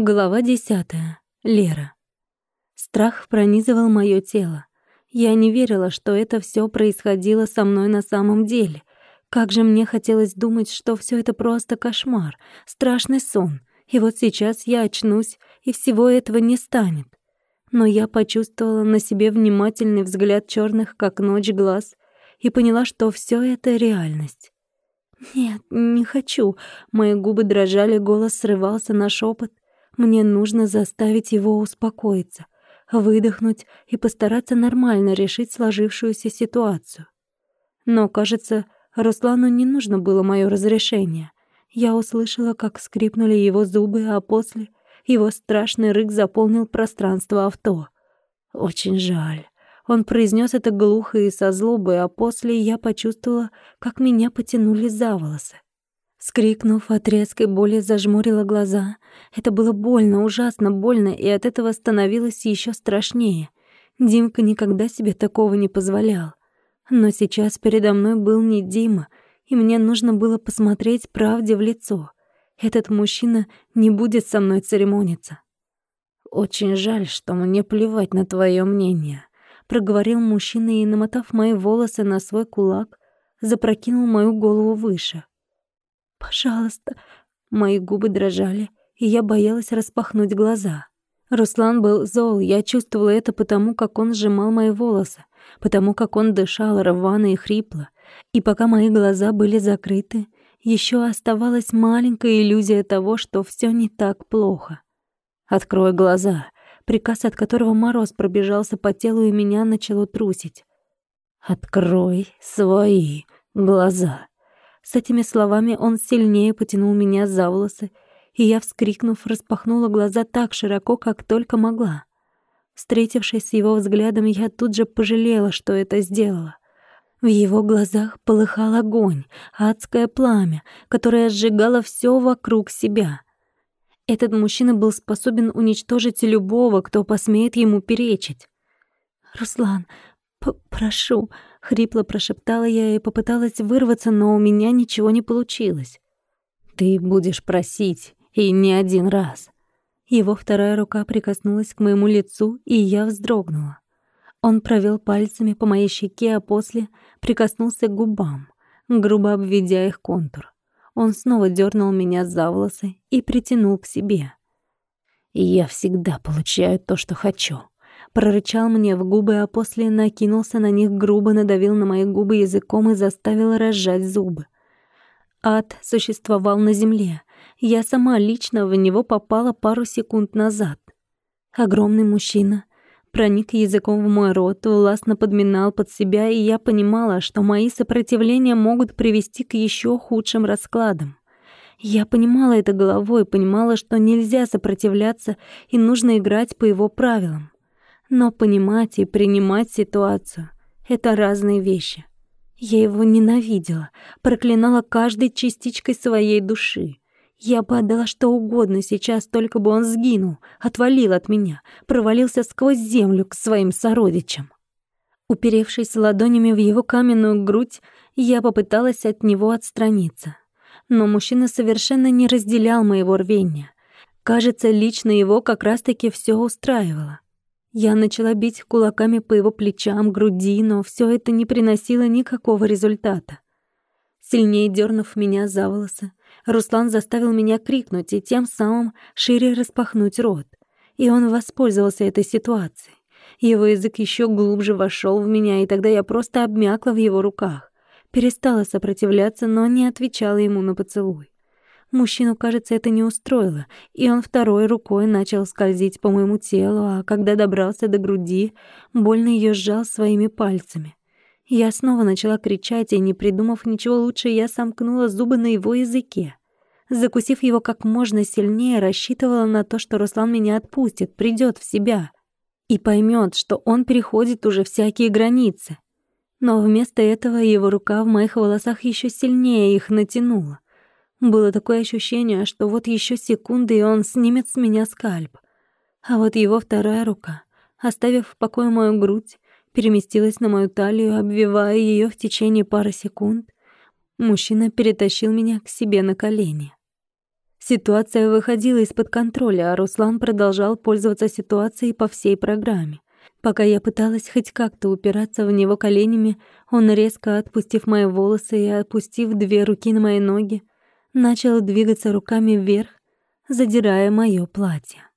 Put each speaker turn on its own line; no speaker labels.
Глава десятая. Лера. Страх пронизывал моё тело. Я не верила, что это всё происходило со мной на самом деле. Как же мне хотелось думать, что всё это просто кошмар, страшный сон. И вот сейчас я очнусь, и всего этого не станет. Но я почувствовала на себе внимательный взгляд чёрных, как ночь, глаз и поняла, что всё это реальность. «Нет, не хочу». Мои губы дрожали, голос срывался на шёпот. Мне нужно заставить его успокоиться, выдохнуть и постараться нормально решить сложившуюся ситуацию. Но, кажется, Руслану не нужно было моё разрешение. Я услышала, как скрипнули его зубы, а после его страшный рык заполнил пространство авто. «Очень жаль». Он произнес это глухо и со злобой, а после я почувствовала, как меня потянули за волосы. Скрикнув от резкой боли, зажмурила глаза. Это было больно, ужасно больно, и от этого становилось еще страшнее. Димка никогда себе такого не позволял. Но сейчас передо мной был не Дима, и мне нужно было посмотреть правде в лицо. Этот мужчина не будет со мной церемониться. «Очень жаль, что мне плевать на твое мнение», — проговорил мужчина и, намотав мои волосы на свой кулак, запрокинул мою голову выше. «Пожалуйста». Мои губы дрожали, и я боялась распахнуть глаза. Руслан был зол, я чувствовала это потому, как он сжимал мои волосы, потому как он дышал рвано и хрипло. И пока мои глаза были закрыты, еще оставалась маленькая иллюзия того, что все не так плохо. «Открой глаза», приказ от которого мороз пробежался по телу и меня начало трусить. «Открой свои глаза», с этими словами он сильнее потянул меня за волосы, и я, вскрикнув, распахнула глаза так широко, как только могла. Встретившись с его взглядом, я тут же пожалела, что это сделала. В его глазах полыхал огонь, адское пламя, которое сжигало все вокруг себя. Этот мужчина был способен уничтожить любого, кто посмеет ему перечить. «Руслан, прошу», Хрипло прошептала я и попыталась вырваться, но у меня ничего не получилось. «Ты будешь просить, и не один раз». Его вторая рука прикоснулась к моему лицу, и я вздрогнула. Он провел пальцами по моей щеке, а после прикоснулся к губам, грубо обведя их контур. Он снова дернул меня за волосы и притянул к себе. «Я всегда получаю то, что хочу», прорычал мне в губы, а после накинулся на них грубо, надавил на мои губы языком и заставил разжать зубы. Ад существовал на земле. Я сама лично в него попала пару секунд назад. Огромный мужчина проник языком в мой рот, властно подминал под себя, и я понимала, что мои сопротивления могут привести к еще худшим раскладам. Я понимала это головой, понимала, что нельзя сопротивляться и нужно играть по его правилам. Но понимать и принимать ситуацию — это разные вещи. Я его ненавидела, проклинала каждой частичкой своей души. Я бы отдала что угодно сейчас, только бы он сгинул, отвалил от меня, провалился сквозь землю к своим сородичам. Уперевшись ладонями в его каменную грудь, я попыталась от него отстраниться. Но мужчина совершенно не разделял моего рвения. Кажется, лично его как раз-таки все устраивало. Я начала бить кулаками по его плечам, груди, но все это не приносило никакого результата. Сильнее дернув меня за волосы, Руслан заставил меня крикнуть и тем самым шире распахнуть рот. И он воспользовался этой ситуацией. Его язык еще глубже вошел в меня, и тогда я просто обмякла в его руках. Перестала сопротивляться, но не отвечала ему на поцелуй. Мужчину, кажется, это не устроило, и он второй рукой начал скользить по моему телу, а когда добрался до груди, больно ее сжал своими пальцами. Я снова начала кричать, и, не придумав ничего лучше, я сомкнула зубы на его языке. Закусив его как можно сильнее, рассчитывала на то, что Руслан меня отпустит, придет в себя и поймет, что он переходит уже всякие границы. Но вместо этого его рука в моих волосах еще сильнее их натянула. Было такое ощущение, что вот еще секунды, и он снимет с меня скальп. А вот его вторая рука, оставив в покое мою грудь, переместилась на мою талию, обвивая ее в течение пары секунд. Мужчина перетащил меня к себе на колени. Ситуация выходила из-под контроля, а Руслан продолжал пользоваться ситуацией по всей программе. Пока я пыталась хоть как-то упираться в него коленями, он, резко отпустив мои волосы и опустив две руки на мои ноги, начал двигаться руками вверх, задирая моё платье.